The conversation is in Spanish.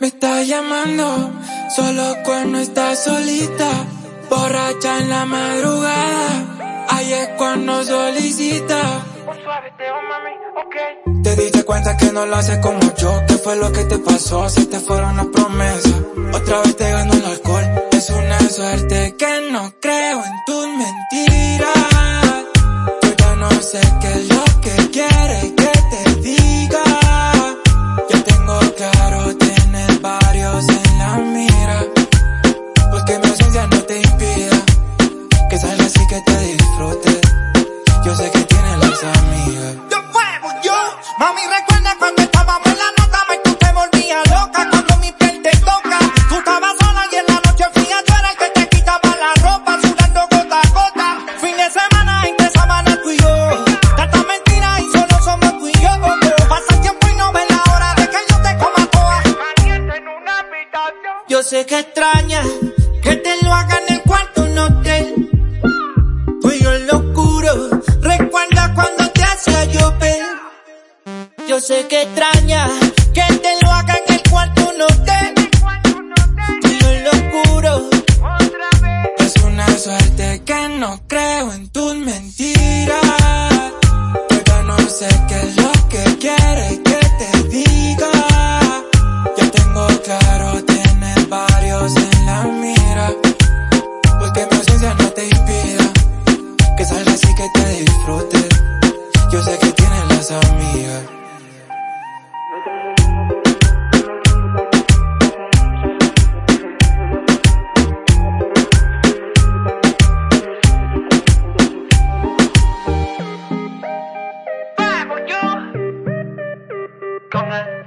Me está llamando solo cuando está solita, borracha en la madrugada. Ahí es cuando solicita. Te diste cuenta que no lo haces como yo. ¿Qué fue lo que te pasó? Si te fueron las promesas. Otra vez te ganó el alcohol. Es una suerte que no creo en tus mentiras. Yo ya no sé qué es lo que quieres mami recuerda cuando estábamos en la nota, me tú te volvías loca cuando mi piel te toca. Tú estabas sola y en la noche fría tú eras el que te quitaba la ropa, sudando gota a gota. Fin de semana en que sábana tú y yo, tanta mentira y solo somos tú y yo. Pasa el tiempo y no ves la hora de que yo te coma toda. Yo sé que extraña que te lo haga en el cuarto un hotel. Tú y yo en lo Yo sé que extraña que te lo haga en el cuarto y yo en lo oscuro, Es una suerte que no creo en tus mentiras. Yo ya no sé qué es lo que quieres que te diga. Ya tengo claro, tienes varios en la mira. Pues que mi ausencia no te impida que salgas y que te disfrutes. Yo sé que tienes las amigas. Amen.